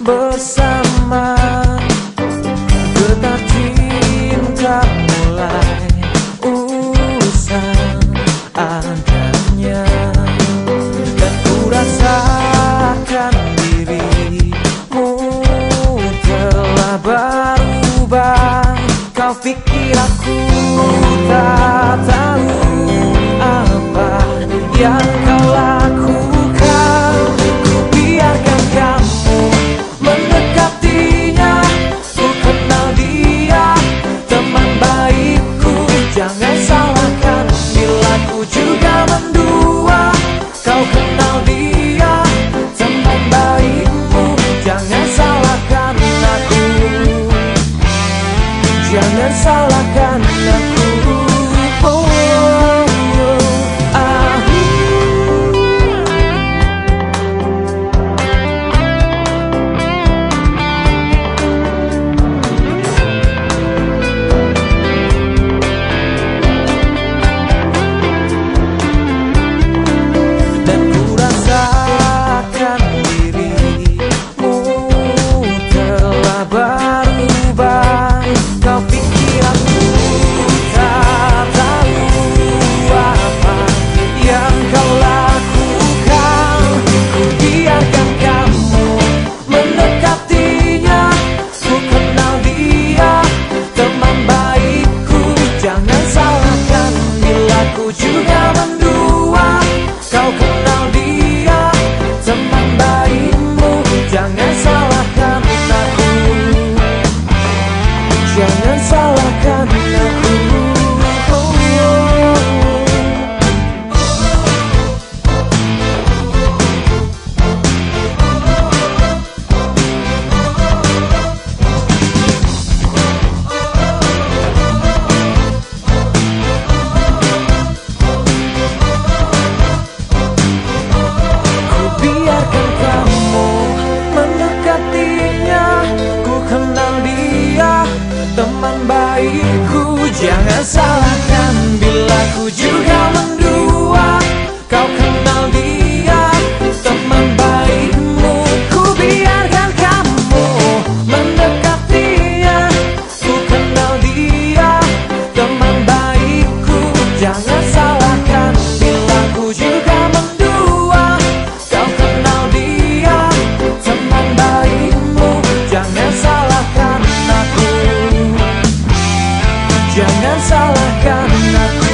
bersama. Getar cinta mulai usang adanya. Dan ku rasakan dirimu telah berubah. Kau pikir sorry 有人说 Teman baikku. Jangan salahkan Bila ku juga Jangan salahkan aku.